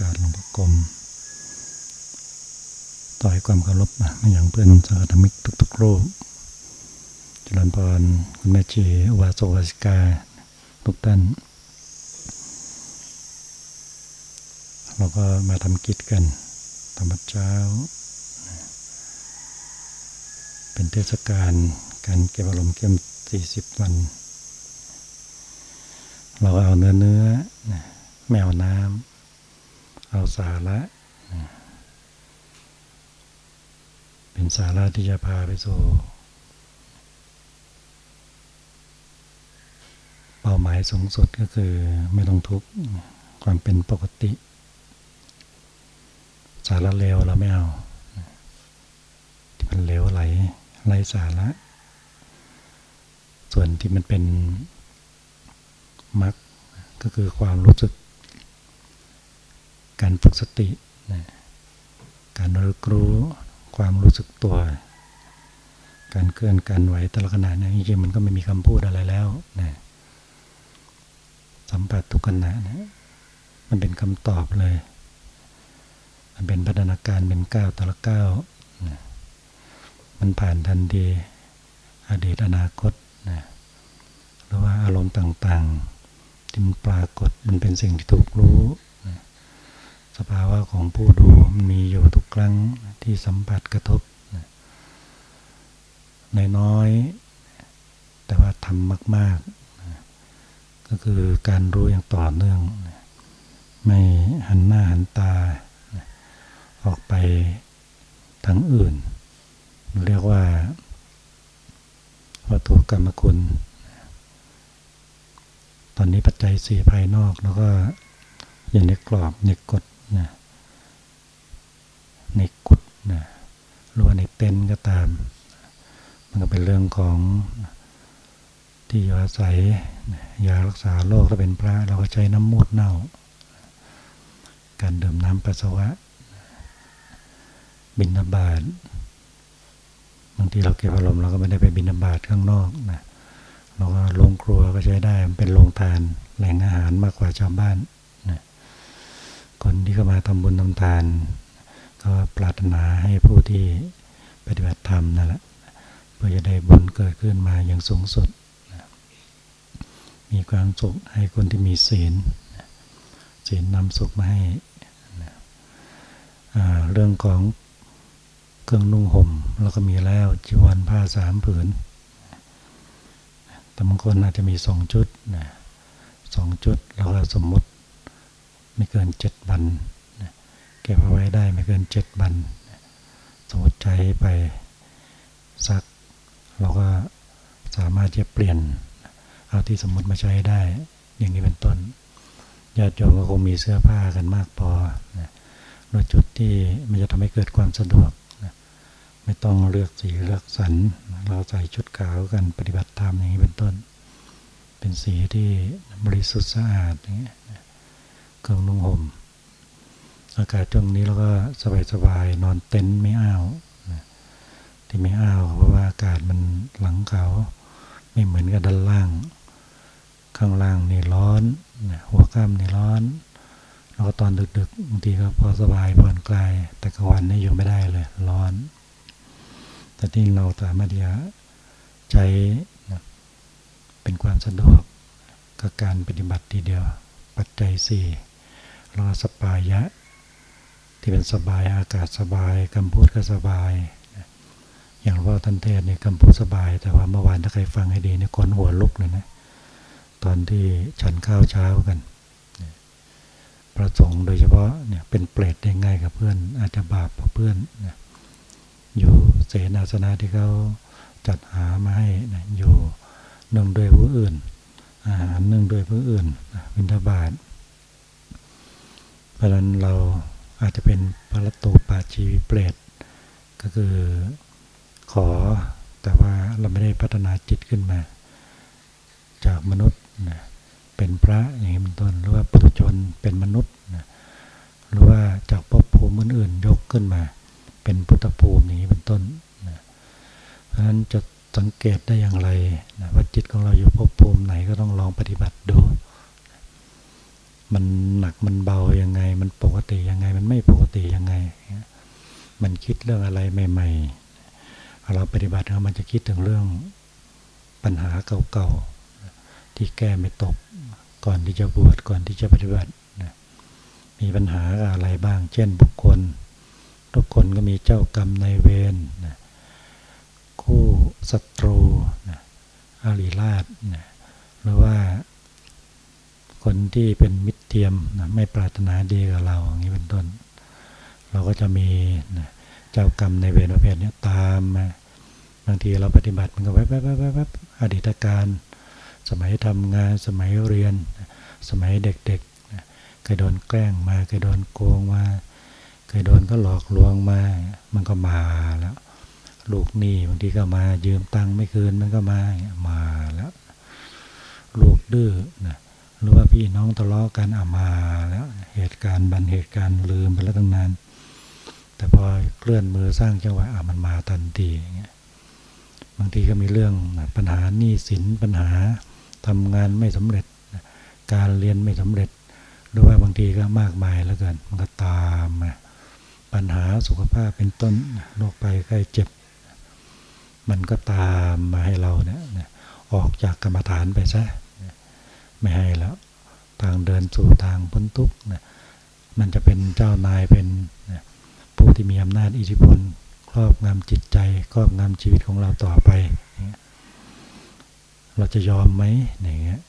กาศหลวงพ่อกรมต่อยความเคารพนะอย่างเพื่อนสังฆธรรมิกทุกๆรูปจริญพรคุณแม่ชีวาสวาสิกาทุกท่านเราก็มาทำกิจกันธรรมเช้า เป็นเทศกาลการเก็บอารมณ์เข้ม40 วัน เราเอาเนื้อเนื้อไม่เอาน้ำ เอาสาระ เป็นสาระที่จะพาไปสู่เป้าหมายสูงสุดก็คือไม่ต้องทุกข์ความเป็นปกติ สาระเลวเราไม่เอา ที่มันเลวไหลไร้สาระ ส่วนที่มันเป็นมรรคก็คือความรู้สึก การฝึกสติการรู้รู้ความรู้สึกตัว การเคลื่อนการไหวแต่ละขณะเนี่ยจริงๆมันก็ไม่มีคำพูดอะไรแล้วนะสัมผัสทุกขณะนะมันเป็นคำตอบเลย มันเป็นพัฒนาการเป็นก้าวแต่ละก้าวนะมันผ่านทันทีอดีตอนาคตนะหรือว่าอารมณ์ต่างๆที่มันปรากฏมันเป็นสิ่งที่ถูกรู้ สภาวะของผู้ดูมันมีอยู่ทุกครั้งที่สัมผัสกระทบนน้อยแต่ว่าทำมากๆ ก็คือการรู้อย่างต่อเนื่อง ไม่หันหน้าหันตา ออกไปทางอื่น เรียกว่าวัตถุกรรมคุณ ตอนนี้ปัจจัยสี่ภายนอกแล้วก็อย่างในกรอบในกฎ นะในกุดนะหรือว่าในเต็นก็ตาม มันก็เป็นเรื่องของที่อยู่อาศัยยารักษาโรคถ้าเป็นพระเราก็ใช้น้ำมูดเน่า การดื่มน้ำปัสสาวะ บินาบาตบางทีเราเก็บอารมณ์เราก็ไม่ได้ไปบินาบาตข้างนอกนะเราก็ลงครัวก็ใช้ได้มันเป็นโรงทานแหล่งอาหารมากกว่าชาวบ้าน คนที่เข้ามาทำบุญทำทาน ก็ปรารถนาให้ผู้ที่ปฏิบัติธรรมนั่นแหละเพื่อจะได้บุญเกิดขึ้นมาอย่างสูงสุด มีความสุขให้คนที่มีศีลศีลนำสุขมาให้เรื่องของเครื่องนุ่งห่มเราก็มีแล้วจีวรผ้าสามผืนแต่บางคนอาจจะมีสองชุดนะสองชุดเราก็สมมติ ไม่เกินเจ็ดวันเก็บเอาไว้ได้ไม่เกินเจ็ดวันสมมติใช้ไปสัก เราก็สามารถจะเปลี่ยนเอาที่สมมติมาใช้ได้ อย่างนี้เป็นต้นญาติโยมก็คงมีเสื้อผ้ากันมากพอนะโดยจุดที่มันจะทำให้เกิดความสะดวกนะไม่ต้องเลือกสีเลือกสัน เราใส่ชุดขาวกันปฏิบัติธรรมอย่างนี้เป็นต้น เป็นสีที่บริสุทธิ์สะอาดอย่างนี้ เครื่องนุ่งห่ม อากาศช่วงนี้เราก็สบายๆนอนเต็นท์ไม่อ้าวที่ไม่อ้าวเพราะว่าอากาศมันหลังเขาไม่เหมือนกับด้านล่าง ข้างล่างนี่ร้อนหัวค่ำนี่ร้อนแล้วก็ตอนดึกๆบางทีก็พอสบายผ่อนคลายแต่กลางวันนี่อยู่ไม่ได้เลย ร้อน แต่ที่เราสามารถที่จะใช้เป็นความสะดวกกับการปฏิบัติทีเดียว ปัจจัยสี่ รอสปายะ ที่เป็นสบายอากาศสบายคำพูดก็สบาย อย่างว่าท่านเทศเนี่ยคำพูดสบาย แต่ว่าเมื่อวานถ้าใครฟังให้ดีเนี่ยคนหัวลุกเลยนะตอนที่ฉันข้าวเช้ากันประสงค์โดยเฉพาะเนี่ยเป็นเปรตได้ง่ายกับเพื่อน อาจจะบาปกับเพื่อนนะอยู่เสนาสนะที่เขาจัดหามาให้นะอยู่นื่งด้วยผู้อื่น อาหารนื่งด้วยผู้อื่นวินทบาท เพราะนั้นเราอาจจะเป็นพระตูปาชีวิเปรตก็คือขอแต่ว่าเราไม่ได้พัฒนาจิตขึ้นมา จากมนุษย์นะเป็นพระอย่างนี้เป็นต้นหรือว่าปุถุชนเป็นมนุษย์นะหรือว่าจากภพภูมิอื่นๆยกขึ้นมา เป็นพุทธภูมิอย่างนี้เป็นต้นนะเพราะฉะนั้นจะสังเกตได้อย่างไรนะว่าจิตของเราอยู่ภพภูมิไหนก็ต้องลองปฏิบัติดู มันหนักมันเบายังไง มันปกติยังไง มันไม่ปกติยังไง มันคิดเรื่องอะไรใหม่ๆเราปฏิบัติเรามันจะคิดถึงเรื่องปัญหาเก่าๆที่แก้ไม่ตกก่อนที่จะบวชก่อนที่จะปฏิบัติมีปัญหาอะไรบ้าง เช่นบุคคล ทุกคนก็มีเจ้ากรรมในเวรคู่ศัตรูอารีราชหรือว่า คนที่เป็นมิตรเทียมนะไม่ปรารถนาดีกับเราอย่างนี้เป็นต้น เราก็จะมีนะเจ้ากรรมในเวรประเภทนี้ตามมาบางทีเราปฏิบัติมันก็แวบแวบแวบแวบอดีตการ สมัยทำงานสมัยเรียน สมัยเด็กๆเคยโดนแกล้งมาเคยโดนโกงมาเคยโดนก็หลอกลวงมา มันก็มาแล้วลูกหนี้บางทีก็มายืมตังค์ไม่คืนมันก็มามาแล้วลูกดื้อนะ หรือว่าพี่น้องทะเลาะกันอามาแล้วเหตุการณ์บันเหตุการณ์ลืมไปแล้วตั้งนาน แต่พอเคลื่อนมือสร้างจังหวะอ่ามันมาทันทีอย่างเงี้ยบางทีก็มีเรื่องปัญหาหนี้สินปัญหาทำงานไม่สำเร็จ การเรียนไม่สำเร็จ หรือว่าบางทีก็มากมายแล้วกันมันก็ตามมาปัญหาสุขภาพเป็นต้นโรคไปใกล้เจ็บ มันก็ตามมาให้เราเนี่ยออกจากกรรมฐานไปซะ ไม่ให้แล้วทางเดินสู่ทางพ้นทุกข์นะมันจะเป็นเจ้านายเป็นผู้ที่มีอำนาจอิทธิพลครอบงำจิตใจครอบงำชีวิตของเราต่อไป เราจะยอมไหมอย่างเงี้ย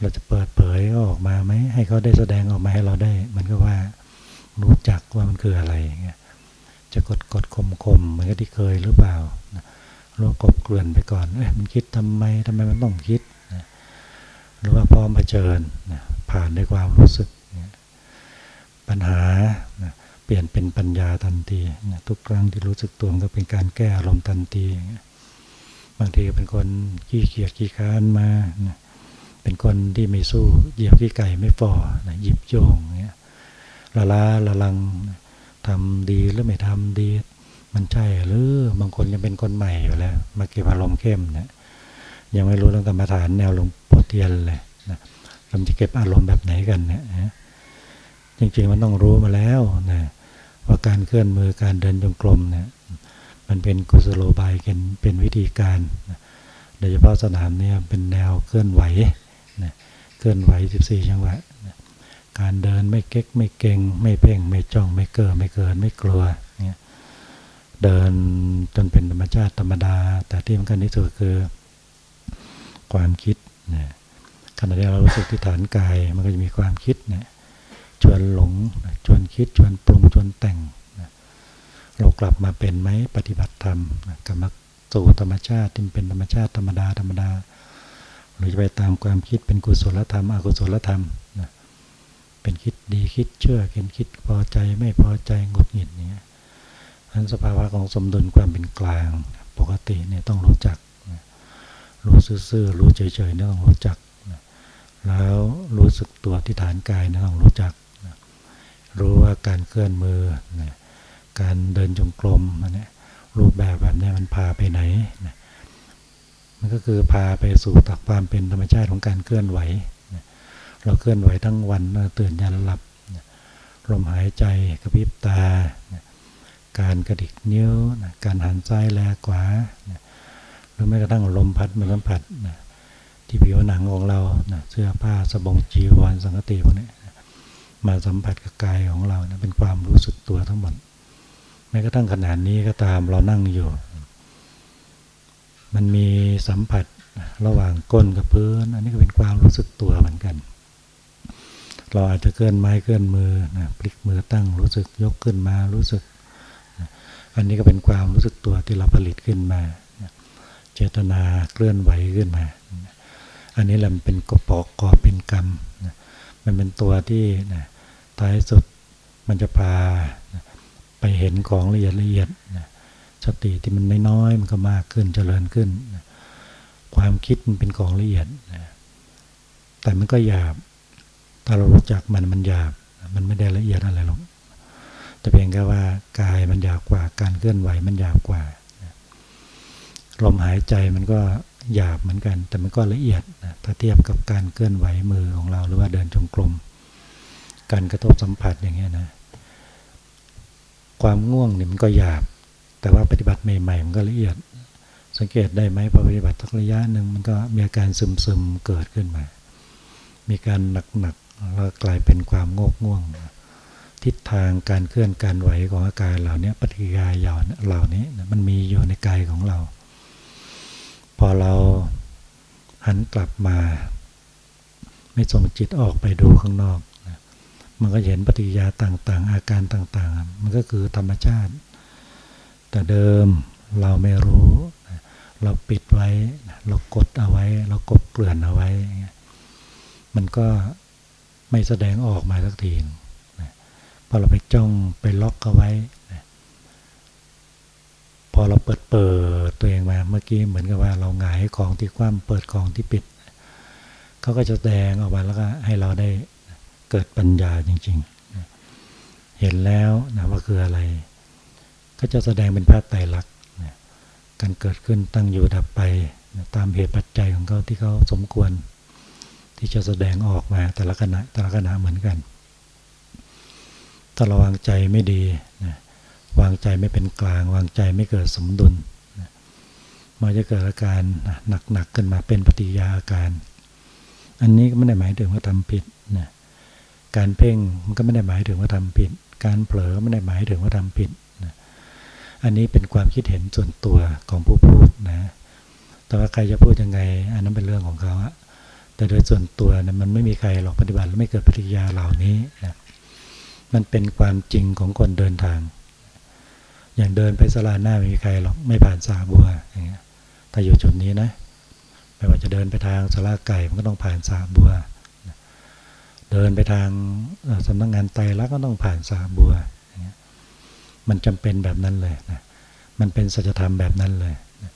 เราจะเปิดเผยออกมาไหมให้เขาได้แสดงออกมาให้เราได้ มันก็ว่ารู้จักว่ามันคืออะไรอย่างเงี้ยจะกดกดข่มข่มเหมือนที่เคยหรือเปล่าเรากบเกลื่อนไปก่อนเอ้ยมันคิดทำไมทำไมมันต้องคิด หรือว่าพร้อมเผชิญผ่านด้วยความรู้สึก ปัญหาเปลี่ยนเป็นปัญญาทันทีทุกครั้งที่รู้สึกตัวก็เป็นการแก้อารมณ์ทันที บางทีเป็นคนขี้เกียจขี้ค้านมาเป็นคนที่ไม่สู้เหยียบขี้ไก่ไม่ฟอหยิบโยงเงี้ยละลาละลังทำดีหรือไม่ทำดี มันใช่หรือบางคนยังเป็นคนใหม่อยู่แล้ว มาเก็บอารมณ์เข้มเนี่ย ยังไม่รู้เรื่องกรรมฐานแนวหลวงพ่อเทียนเลยนะเราจะเก็บอารมณ์แบบไหนกันเนี่ยจริงๆมันต้องรู้มาแล้วนะว่าการเคลื่อนมือการเดินจงกรมเนี่ยมันเป็นกุศโลบายเป็นเป็นวิธีการนะโดยเฉพาะสนามเนี่ยเป็นแนวเคลื่อนไหวนะเคลื่อนไหว 14 จังหวะนะการเดินไม่เก๊กไม่เก่ง ไม่เพ่ง ไม่จ้องไม่เกินไม่เกินไม่กลัวเนี่ยเดินจนเป็นธรรมชาติธรรมดา แต่ที่สำคัญที่สุดคือ ความคิดนะขณะที่เรารู้สึกที่ฐานกายมันก็จะมีความคิดนะชวนหลงชวนคิดชวนปรุงชวนแต่งนะเรากลับมาเป็นไหมปฏิบัติธรรมนะกลับมาสู่ธรรมชาติที่เป็นธรรมชาติธรรมดาธรรมดาหรือจะไปตามความคิดเป็นกุศลธรรมอกุศลธรรมนะเป็นคิดดีคิดเชื่อเห็นคิดพอใจไม่พอใจงดหงิดเนี้ยนั้นสภาวะของสมดุลความเป็นกลาง ปกติเนี่ยต้องรู้จัก รู้ซื่อๆรู้เฉยๆนี่ต้องรู้จัก แล้วรู้สึกตัวที่ฐานกายนี่ต้องรู้จัก รู้ว่าการเคลื่อนมือ การเดินจงกรมนรูปแบบแบบนี้มันพาไปไหน มันก็คือพาไปสู่ตักความเป็นธรรมชาติของการเคลื่อนไหว เราเคลื่อนไหวทั้งวันตื่นยันหลับลมหายใจกระพริบตา การกระดิกนิ้ว การหันซ้ายแลขวา รือแม้กระทั่งลมพัดมาสัมผัสนะที่ผิวหนังของเรานะเสื้อผ้าสบงจีวรสังกติพวกนี้มาสัมผัสกับกายของเรานะเป็นความรู้สึกตัวทั้งหมดแม้กระทั่งขนาดนี้ก็ตามเรานั่งอยู่ มันมีสัมผัสระหว่างก้นกับพื้น อันนี้ก็เป็นความรู้สึกตัวเหมือนกัน เราอาจจะเคลื่อนไม้เคลื่อนมือนะพลิกมือตั้งรู้สึกยกขึ้นมารู้สึก อันนี้ก็เป็นความรู้สึกตัวที่เราผลิตขึ้นมา เจตนาเคลื่อนไหวขึ้นมา อันนี้แหละมันเป็นกปอกกอเป็นกรรม มันเป็นตัวที่นะท้ายสุดมันจะพาไปเห็นของละเอียดละเอียดสติที่มันน้อยๆมันก็มากขึ้นเจริญขึ้น ความคิดมันเป็นของละเอียด แต่มันก็หยาบ ถ้าเรารู้จักมันมันหยาบ มันไม่ได้ละเอียดอะไรหรอกแต่เพียงแค่ว่ากายมันหยาบกว่าการเคลื่อนไหวมันหยาบกว่า ลมหายใจมันก็หยาบเหมือนกัน แต่มันก็ละเอียดนะถ้าเทียบกับการเคลื่อนไหวมือของเราหรือว่าเดินจงกรมการกระทบสัมผัสอย่างเงี้ยนะความง่วงเนี่ยมันก็หยาบ แต่ว่าปฏิบัติใหม่ๆมันก็ละเอียด สังเกตได้ไหมพอปฏิบัติสักระยะหนึ่งมันก็มีอาการซึมๆเกิดขึ้นมา มีการหนักๆแล้วกลายเป็นความงกง่วง ทิศทางการเคลื่อนการไหวของอาการเหล่านี้ปฏิกิริยาเหล่านี้มันมีอยู่ในกายของเรา พอเรา หันกลับมา ไม่ส่งจิตออกไปดูข้างนอกมันก็เห็นปฏิยาต่างๆ อาการต่างๆ มันก็คือธรรมชาติ แต่เดิมเราไม่รู้เราปิดไว้ เรากดเอาไว้ เรากบเกลื่อนเอาไว้ มันก็ไม่แสดงออกมาสักทีพอเราไปจ้องไปล็อกเอาไว้พ อเราเปิดเปิดตัวเองมาเมื่อกี้เหมือนกับว่าเราหงายของที่คว่ำเปิดของที่ปิด เขาก็จะแสดงออกมาแล้วก็ให้เราได้เกิดปัญญาจริงๆ เห็นแล้วนะว่าคืออะไร ก็จะแสดงเป็นภาพไตรลักษณ์การเกิดขึ้นตั้งอยู่ดับไปตามเหตุปัจจัยของเขาที่เขาสมควร ที่จะแสดงออกมาแต่ละขณะแต่ละขณะเหมือนกันถ้าราวางใจไม่ดีนะ วางใจไม่เป็นกลาง วางใจไม่เกิดสมดุลมันจะเกิดอาการหนักๆขึ้นมาเป็นปฏิยาอาการ อันนี้ก็ไม่ได้หมายถึงว่าทำผิดนะการเพ่งมันก็ไม่ได้หมายถึงว่าทำผิด การเผลอไม่ได้หมายถึงว่าทำผิดนะอันนี้เป็นความคิดเห็นส่วนตัวของผู้พูดนะ แต่ว่าใครจะพูดยังไง อันนั้นเป็นเรื่องของเขาอะแต่โดยส่วนตัวนะมันไม่มีใครหรอกปฏิบัติแล้วไม่เกิดปฏิยาเหล่านี้นะมันเป็นความจริงของคนเดินทาง อย่างเดินไปสลาหน้าไม่มีใครหรอกไม่ผ่านสาบัวอย่างเงี้ยถ้าอยู่จุดนี้นะ ไม่ว่าจะเดินไปทางสลาไก่มันก็ต้องผ่านสาบัว เดินไปทางสำนักงงานไตแล้วก็ต้องผ่านสาบัวมันจำเป็นแบบนั้นเลยนะมันเป็นสัจธรรมแบบนั้นเลยนะ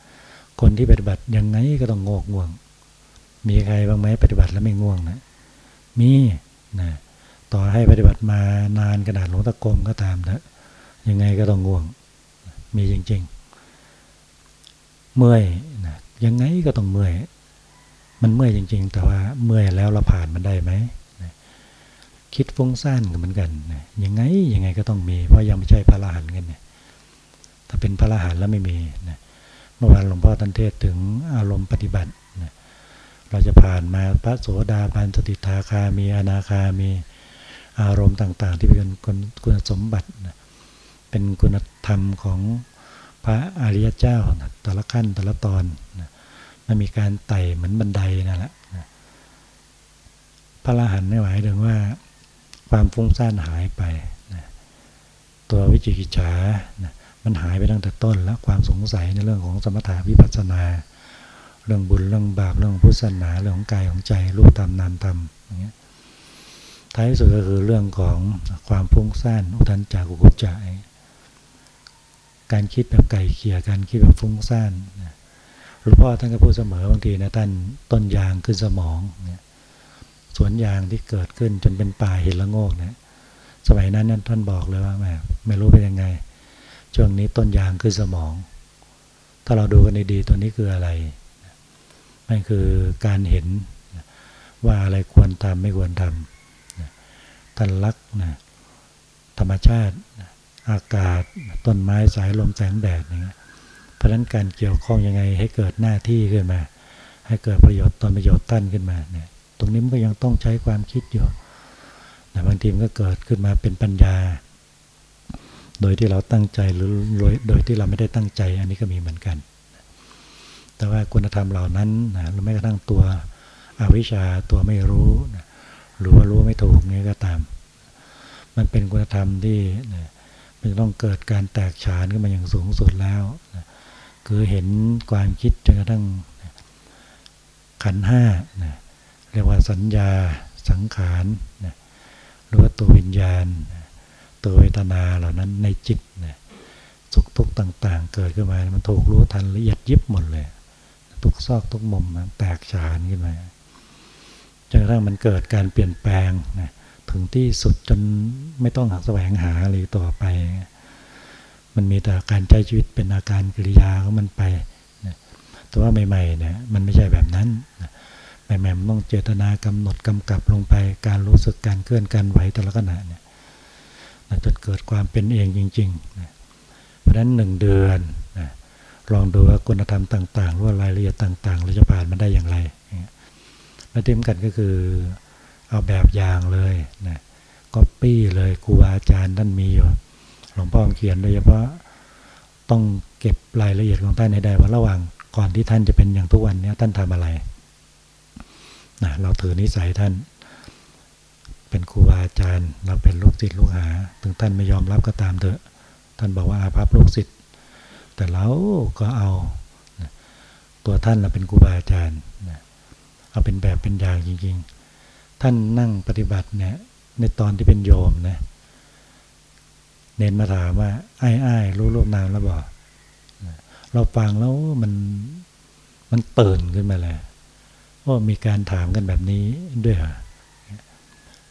คนที่ปฏิบัติยังไงก็ต้องงกง่วง มีใครบ้างไหมปฏิบัติแล้วไม่ง่วงนะมีนะต่อให้ปฏิบัติมานานขนาดหลวงตะกรมก็ตามนะยังไงก็ต้องง่วง มีจริง ๆ เมื่อยนะยังไงก็ต้องเมื่อย มันเมื่อยจริง ๆ แต่ว่าเมื่อยแล้วเราผ่านมันได้ไหมคิดฟุ้งซ่านกันเหมือนกันยังไงยังไงก็ต้องมี เพราะยังไม่ใช่พระอรหันต์กันเนี่ยถ้าเป็นพระอรหันต์แล้วไม่มีนะเมื่อวานหลวงพ่อท่านเทศถึงอารมณ์ปฏิบัตินะเราจะผ่านมาพระโสดาบันสติทาคามีอนาคามีอารมณ์ต่าง ๆ ที่เป็นคุณสมบัตินะ เป็นคุณธรรมของพระอริยเจ้านะแต่ละขั้นแต่ละตอนนะมันมีการไต่เหมือนบันไดนั่นแหละพระอรหันไม่หมายถึงว่าความฟุ้งซ่านหายไปนะตัววิจิกิจฉานะมันหายไปตั้งแต่ต้นแล้วความสงสัยในเรื่องของสมถะวิปัสสนา เรื่องบุญเรื่องบาปเรื่องพุทธศาสนาเรื่องของกายของใจรูปธรรมนามธรรมอย่างเงี้ยท้ายสุดก็คือเรื่องของความฟุ้งซ่านอุทันจากุกุจจะ การคิดแบบไก่เขี่ยการคิดแบบฟุ้งซ่านหลวงพ่อท่านก็พูดเสมอบางทีนะท่านต้นยางขึ้นสมองเนี่ยสวนยางที่เกิดขึ้นจนเป็นป่าเห็นละโงกเนะสมัยนั้นท่านบอกเลยว่าแม่ไม่รู้เป็นยังไง ช่วงนี้ต้นยางคือสมอง ถ้าเราดูกันดีๆตัวนี้คืออะไรมันคือการเห็นว่าอะไรควรทำไม่ควรทำท่านรักนะธรรมชาติ อากาศต้นไม้สายลมแสงแดดอย่างเงี้ยเพราะฉะนั้นการเกี่ยวข้องยังไงให้เกิดหน้าที่ขึ้นมา ให้เกิดประโยชน์ตนประโยชน์ตั้นขึ้นมาเนี่ยตรงนี้มันก็ยังต้องใช้ความคิดอยู่แต่บางทีมันก็เกิดขึ้นมาเป็นปัญญา โดยที่เราตั้งใจหรือโดยที่เราไม่ได้ตั้งใจอันนี้ก็มีเหมือนกัน แต่ว่าคุณธรรมเหล่านั้นนะหรือแม้กระทั่งตัวอวิชชาตัวไม่รู้นะหรือว่ารู้ไม่ถูกนี่ก็ตาม มันเป็นคุณธรรมที่นะ มันต้องเกิดการแตกฉานขึ้นมาอย่างสูงสุดแล้วนะคือเห็นความคิดจนกระทั่งขันห้านะเรียกว่าสัญญาสังขารนะหรือว่าตัววิญญาณ ตัวเวทนาเหล่านั้นในจิตนะสุขทุกข์ต่าง ๆ เกิดขึ้นมา มันถูกรู้ทันละเอียดยิบหมดเลย ทุกซอกทุกมุมมันแตกฉานขึ้นมาจนกระทั่งมันเกิดการเปลี่ยนแปลงนะ ถึงที่สุดจนไม่ต้องหักแสวงหาอะไรต่อไป มันมีแต่การใช้ชีวิตเป็นอาการกิริยาของมันไปนะแต่ว่าใหม่ๆเนี่ยมันไม่ใช่แบบนั้นนะแม่แม่ต้องเจตนากำหนดกำกับลงไป การรู้สึกการเคลื่อนการไหวแต่ละขณะเนี่ยจนเกิดความเป็นเองจริงๆเพราะฉะนั้นหนึ่งเดือนลองดูว่าคุณธรรมต่างๆหรือว่ารายละเอียดต่าง ๆ เราจะผ่านมันได้อย่างไรและที่สำคัญก็คือ เอาแบบอย่างเลยนะก็ปี้เลยครูอาจารย์ท่านมีอยู่หลวงพ่อเขียนโดยเฉพาะต้องเก็บรายละเอียดของท่านให้ได้ว่าระหว่างก่อนที่ท่านจะเป็นอย่างทุกวันนี้ท่านทำอะไรนะเราถือนิสัยท่าน เป็นครูอาจารย์ เราเป็นลูกศิษย์ลูกหา ถึงท่านไม่ยอมรับก็ตามเถอะ ท่านบอกว่าอาภัพลูกศิษย์แต่เราก็เอาตัวท่านเราเป็นครูบาอาจารย์เอาเป็นแบบเป็นอย่างจริงๆ ท่านนั่งปฏิบัติเนี่ยในตอนที่เป็นโยมนะเน้นมาถามว่าไอ้ไอ้รู้รูปนามแล้วบอกเราฟังแล้วมันมันตื่นขึ้นมาเลยว่ามีการถามกันแบบนี้ด้วยเหรอ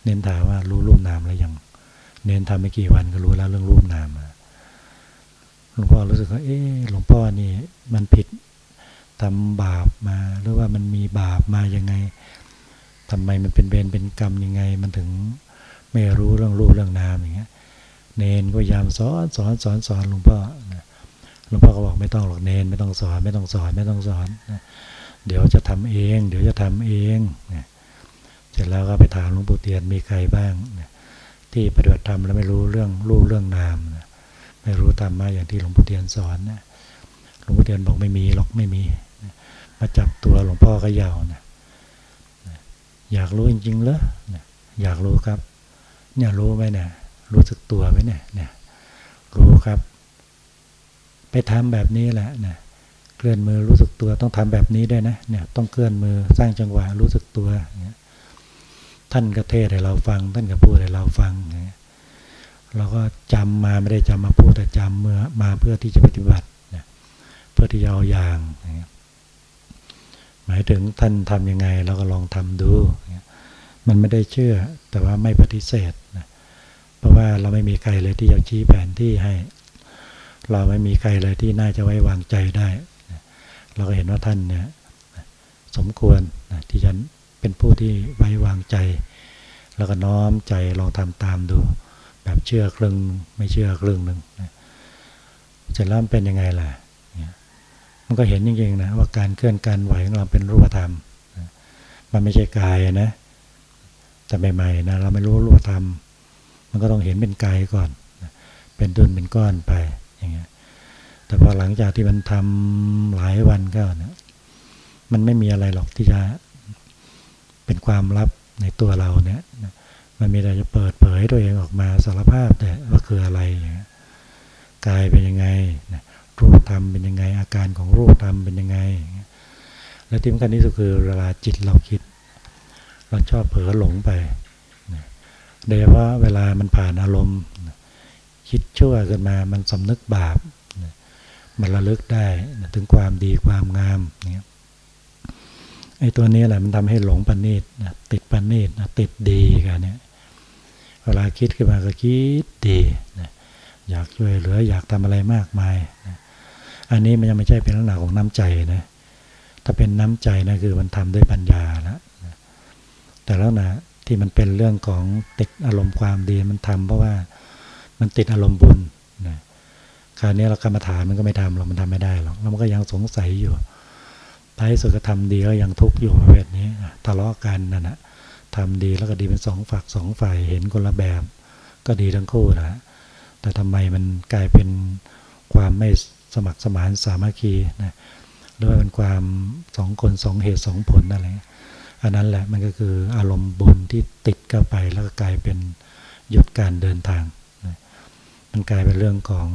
เน้นถามว่ารู้รูปนามแล้วยังเน้นทำไม่กี่วันก็รู้แล้วเรื่องรูปนามหลวงพ่อรู้สึกว่าเออหลวงพ่อนี่มันผิดทำบาปมาหรือว่ามันมีบาปมายังไง ทำไมมันเป็นเบนเป็นกรรมยังไง มันถึงไม่รู้เรื่องรูปเรื่องนามอย่างเงี้ย เนนก็พยายามสอนสอนสอนสอนหลวงพ่อหลวงพ่อก็บอกไม่ต้องหรอกเนนไม่ต้องสอนไม่ต้องสอนไม่ต้องสอนเดี๋ยวจะทำเอง เดี๋ยวจะทำเองเสร็จแล้วก็ไปถามหลวงปู่เตียนมีใครบ้างที่ปฏิบัติธรรมแล้วไม่รู้เรื่องรูปเรื่องนามไม่รู้ธรรมะอย่างที่หลวงปู่เตียนสอนหลวงปู่เตียนบอกไม่มีหรอกไม่มีมาจับตัวหลวงพ่อก็ยาวนะ อยากรู้จริงๆเหรออยากรู้ครับ เนี่ยรู้ไหมเนี่ยรู้สึกตัวไหมเนี่ยเนี่ย รู้ครับ ไปทำแบบนี้แหละเนี่ยเคลื่อนมือรู้สึกตัวต้องทำแบบนี้ด้วยนะเนี่ยต้องเคลื่อนมือสร้างจังหวะรู้สึกตัวเนี่ยท่านก็เทศให้เราฟัง ท่านก็พูดให้เราฟังเนี่ยเราก็จำมาไม่ได้จำมาพูดแต่จำเมื่อมาเพื่อที่จะปฏิบัติเพื่อที่จะเอาอย่าง หมายถึงท่านทำยังไงเราก็ลองทำดู มันไม่ได้เชื่อแต่ว่าไม่ปฏิเสธนะเพราะว่าเราไม่มีใครเลยที่จะชี้แผนที่ให้ เราไม่มีใครเลยที่น่าจะไว้วางใจได้ เราก็เห็นว่าท่านเนี่ยสมควรนะที่จะเป็นผู้ที่ไว้วางใจ แล้วก็น้อมใจลองทำตามดู แบบเชื่อครึ่งไม่เชื่อครึ่งหนึ่งเสร็จแล้วมันเป็นยังไงล่ะ มันก็เห็นจริงๆนะว่าการเคลื่อนการไหวของเราเป็นรูปธรรม มันไม่ใช่กายนะ แต่ใหม่ๆนะเราไม่รู้รูปธรรม มันก็ต้องเห็นเป็นกายก่อน เป็นตุนเป็นก้อนไปอย่างเงี้ย แต่พอหลังจากที่มันทำหลายวันก็นะมันไม่มีอะไรหรอกที่จะเป็นความลับในตัวเราเนี่ยมันมีแต่จะเปิดเผยตัวเองออกมาสารภาพแต่ว่าคืออะไรกายเป็นยังไงนะ รูปธรรมเป็นยังไง อาการของรูปธรรมเป็นยังไง และที่สำคัญที่สุดคือเวลาจิตเราคิด เราชอบเผลอหลงไปโดยเฉพาะเวลามันผ่านอารมณ์ คิดชั่วขึ้นมามันสำนึกบาปมันระลึกได้ถึงความดีความงามเนี่ยไอ้ตัวนี้แหละมันทำให้หลงปณิตติดปณิตติดดีกันเนี่ยเวลาคิดขึ้นมาก็คิดดี อยากช่วยเหลืออยากทำอะไรมากมาย อันนี้มันยังไม่ใช่เป็นลักษณะของน้ำใจนะ ถ้าเป็นน้ำใจนะคือมันทำด้วยปัญญาแล้วแต่แล้วนะที่มันเป็นเรื่องของติดอารมณ์ความดีมันทำเพราะว่ามันติดอารมณ์บุญนะคราวนี้เรากรรมฐานมันก็ไม่ทำหรอกมันทำไม่ได้หรอกแล้วมันก็ยังสงสัยอยู่ท้ายสุดก็ทำดีก็ยังทุกข์อยู่ประเภทนี้ทะเลาะกันนั่นนะทำดีแล้วก็ดีเป็นสองฝักสองฝ่ายเห็นคนละแบบ ก็ดีทั้งคู่นะแต่ทำไมมันกลายเป็นความไม่ สมัครสมานสามัคคีนะหรือว่าเป็นความสองคนสองเหตุสองผลอะไรอันนั้นแหละมันก็คืออารมณ์บุญที่ติดเข้าไปแล้วก็กลายเป็นหยุดการเดินทางนะมันกลายเป็นเรื่องของ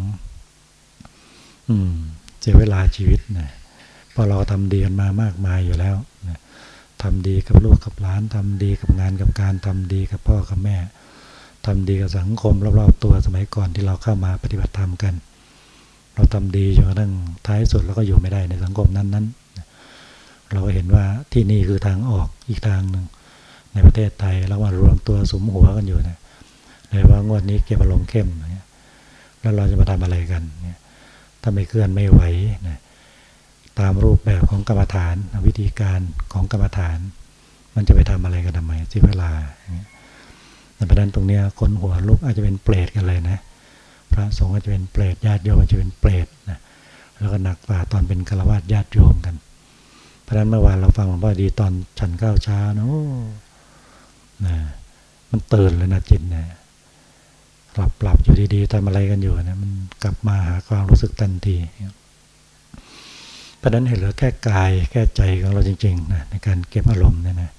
อืมเสียเวลาชีวิตนะพอเราทำดีกันมามากมายอยู่แล้วนะทำดีกับลูกกับหลานทำดีกับงานกับการทำดีกับพ่อกับแม่ทำดีกับสังคมรอบๆตัวสมัยก่อนที่เราเข้ามาปฏิบัติธรรมกัน เราทำดีจนกระทั่งท้ายสุดเราก็อยู่ไม่ได้ในสังคมนั้นๆ เราก็เห็นว่าที่นี่คือทางออกอีกทางหนึ่งในประเทศไทยแล้วมารวมตัวสมหัวกันอยู่นะเลยว่างวดนี้เก็บอารมณ์เข้มแล้วเราจะมาทำอะไรกันเนี่ยถ้าไม่เคลื่อนไม่ไหวนะตามรูปแบบของกรรมฐาน วิธีการของกรรมฐาน มันจะไปทำอะไรกันทำไมเสียเวลาแต่ประเด็นตรงนี้คนหัวลุกอาจจะเป็นเปรตกันเลยนะ พระสงฆ์อาจะเป็นเปรตญาติโยมจจะเป็นเปรตนะแล้วก็หนักกว่าตอนเป็นฆราวาสญาติโยมกัน เพราะฉะนั้นเมื่อวานเราฟังหลวงพ่อดีตอนฉันข้าวเช้านะโอ้นะมันตื่นเลยนะจิตนะหลับหลับอยู่ดีๆทำอะไรกันอยู่นะมันกลับมาหาความรู้สึกทันทีเพราะนั้นเห็นเหลือแค่กายแค่ใจของเราจริงๆนะในการเก็บอารมณ์เนี่ยนะ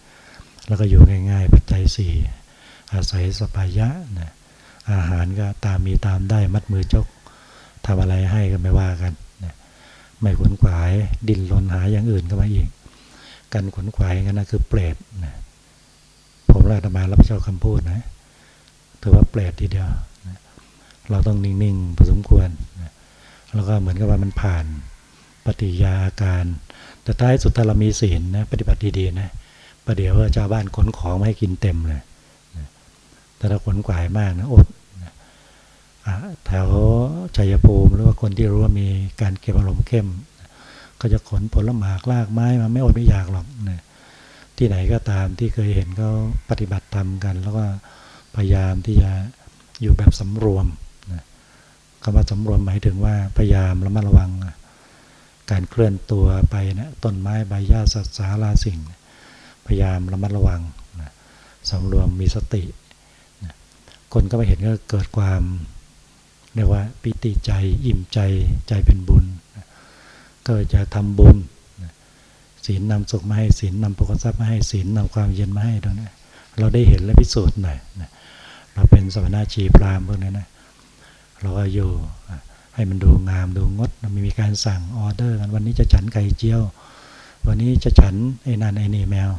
แล้วก็อยู่ง่ายๆปัจจัยสี่อาศัยสปายะนะ อาหารก็ตามมีตามได้มัดมือจกทำอะไรให้ก็ไม่ว่ากันนะไม่ขวนขวายดินรนหาอย่างอื่นก็มาอีกการขวนขวายกันนะคือเปรตนะผมรัฐบารับผิดชอบคำพูดนะถือว่าเปรตทีเดียวนะเราต้องนิ่งๆพอสมควรนะแล้วก็เหมือนกับว่ามันผ่านปฏิยาอาการ แต่ท้ายสุดถ้าเรามีศีลนะปฏิบัติดีๆนะประเดี๋ยวว่าชาบ้านขนของมาให้กินเต็มเลย แต่ถ้าขนกวายมากนะอดแถวชัยภูมิหรือว่าคนที่รู้ว่ามีการเก็บอารมณ์เข้ม ก็จะขนผลหมากลากไม้มาไม่อดไม่อยากหรอกนะที่ไหนก็ตามที่เคยเห็นเขาปฏิบัติธรรมกัน แล้วก็พยายามที่จะอยู่แบบสำรวมนะคำว่าสำรวมหมายถึงว่าพยายามระมัดระวัง การเคลื่อนตัวไปนะต้นไม้ใบหญ้าสัตว์สาราสิ่ง พยายามระมัดระวังนะสำรวมมีสติ คนก็ไปเห็นก็เกิดความเรียกว่าปิติใจอิ่มใจใจเป็นบุญ ก็จะทำบุญศีลนำสุขมาให้ศีลนำปกทรัพย์มาให้ศีลนำความเย็นมาให้ตรงนี้เราได้เห็นและพิสูจน์หน่อยเราเป็นสมณะชีพรามพวกนี้นะเราก็อยู่ให้มันดูงามดูงดมันมีการสั่งออเดอร์กันวันนี้จะฉันไก่เจียว วันนี้จะฉันไอ้นั่นไอ้นี่แมว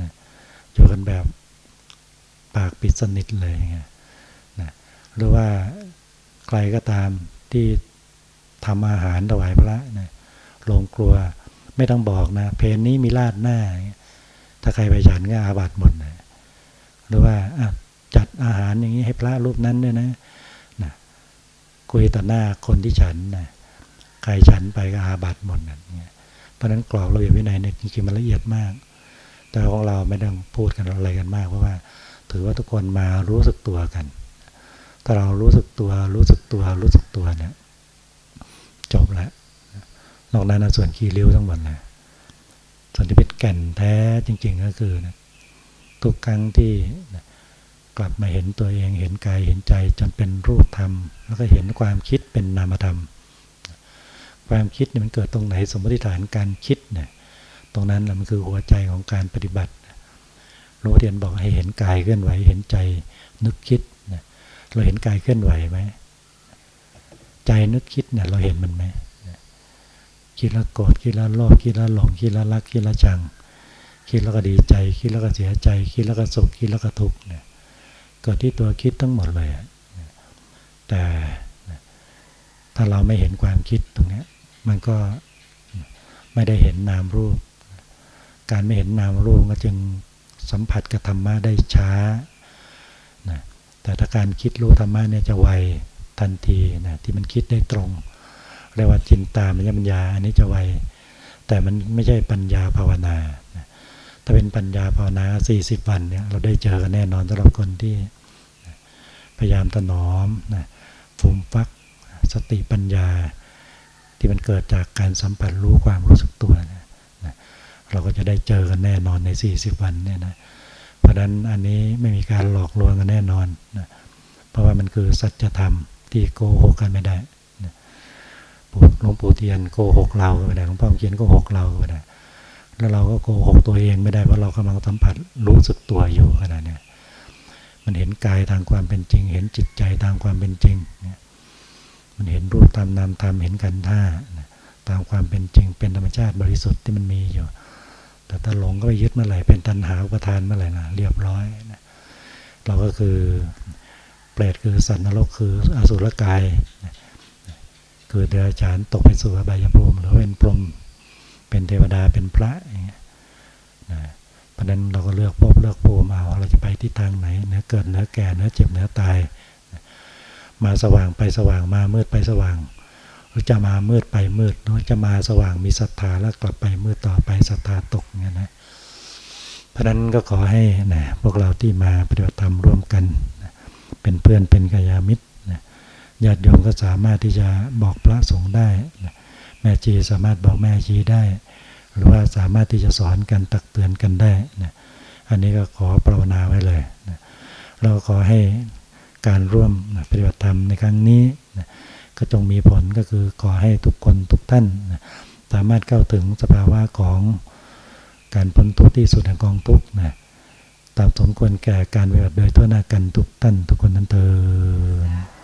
นะอยู่กันแบบปากปิดสนิทเลยไง หรือว่าใครก็ตามที่ทำอาหารถวายพระนะลงครัวไม่ต้องบอกนะ เพนนี้มีลาดหน้า ถ้าใครไปฉันก็อาบัติหมดนะหรือว่าจัดอาหารอย่างนี้ให้พระรูปนั้นด้วยนะนะคุยต่อหน้าคนที่ฉันนะใครฉันไปก็อาบัติหมดนะเพราะนั้นกรอบระเบียบวินัยเนี่ยจริงๆมันละเอียดมาก แต่ของเราไม่ต้องพูดกันอะไรกันมาก เพราะว่า ถือว่าทุกคนมารู้สึกตัวกัน ถ้าเรารู้สึกตัว รู้สึกตัว รู้สึกตัวเนี่ย จบแล้วนอกนั้นส่วนขี้ริ้วทั้งหมดเลยส่วนที่เป็นแก่นแท้จริง ๆ ก็คือนะทุกครั้งที่กลับมาเห็นตัวเองเห็นกายเห็นใจจนเป็นรูปธรรม แล้วก็เห็นความคิดเป็นนามธรรม ความคิดเนี่ยมันเกิดตรงไหนสมมติฐานการคิดเนี่ยตรงนั้นแหละมันคือหัวใจของการปฏิบัติหลวงพ่อเทียนบอกให้เห็นกายเคลื่อนไหวเห็นใจนึกคิด เราเห็นกายเคลื่อนไหวไหมใจนึกคิดเนี่ยเราเห็นมันไหมคิดแล้วโกรธคิดแล้วโลภคิดแล้วหลงคิดแล้วรักคิดแล้วจัง คิดแล้วก็ดีใจ คิดแล้วก็เสียใจ คิดแล้วก็สุขคิดแล้วก็ทุกข์เนี่ยเกิดที่ตัวคิดทั้งหมดเลยแต่ถ้าเราไม่เห็นความคิดตรงนี้มันก็ไม่ได้เห็นนามรูป การไม่เห็นนามรูปก็จึงสัมผัสกับธรรมะได้ช้า แต่ถ้าการคิดรู้ธรรมะเนี่ยจะไวทันทีนะที่มันคิดได้ตรงเรียกว่าจินตามัญญปัญญา อันนี้จะไวแต่มันไม่ใช่ปัญญาภาวนา ถ้าเป็นปัญญาภาวนาสี่สิบวันเนี่ยเราได้เจอกันแน่นอนสำหรับคนที่พยายามถนอมนะฟูมฟักสติปัญญา ที่มันเกิดจากการสัมผัสรู้ความรู้สึกตัวนะเราก็จะได้เจอกันแน่นอนใน 40 วันเนี่ยนะ ราะนั้นอันนี้ไม่มีการหลอกลวงกันแน่นอนนะเพราะว่ามันคือสัจธรรมที่โกหกกันไม่ได้หลวงปู่เทียนโกหกเราก็ไม่ได้หลวงพ่อเขียนโกหกเราก็ไม่ได้ แล้วเราก็โกหกตัวเองไม่ได้เพราะเรากำลังสัมผัสรู้สึกตัวอยู่ขนาดนี้มันเห็นกายทางความเป็นจริง เห็นจิตใจทางความเป็นจริง มันเห็นรูปตามนามตามเห็นกันท่าตามความเป็นจริงเป็นธรรมชาติบริสุทธิ์ที่มันมีอยู่ แต่ถ้าหลงก็ไปยึดเมื่อไหร่เป็นตัณหาอุปทานเมื่อไหร่นะเรียบร้อยนะเราก็คือเปรตคือสัตว์นรกคืออสุรกายคือเดรัจฉานตกไปสู่อบายภูมิหรือเป็นพรหมเป็นเทวดาเป็นพระอย่างเงี้ยนะเพราะนั้นเราก็เลือกพบเลือกภูมิเอาเราจะไปที่ทางไหนเนื้อเกิดเนื้อแก่เนื้อเจ็บเนื้อตาย มาสว่างไปสว่างมามืดไปสว่าง จะมามืดไปมืดหรือจะมาสว่างมีศรัทธาแล้วกลับไปมืดต่อไปศรัทธาตกเงี้ยนะเพราะนั้นก็ขอให้นะพวกเราที่มาปฏิบัติธรรมร่วมกันนะเป็นเพื่อนเป็นกัลยามิตรนะญาติโยมก็สามารถที่จะบอกพระสงฆ์ได้นะแม่ชีสามารถบอกแม่ชีได้ หรือว่าสามารถที่จะสอนกันตักเตือนกันได้นะอันนี้ก็ขอปรานาไว้เลยนะเราขอให้การร่วมนะปฏิบัติธรรมในครั้งนี้นะ ก็จงมีผลก็คือขอให้ทุกคนทุกท่านนะสามารถเข้าถึงสภาวะของการพ้นทุกข์ที่สุดแห่งกองทุกข์นะตามสมควรแก่การปฏิบัติโดยทั่วหน้ากันทุกท่านทุกคนนั้นเถิด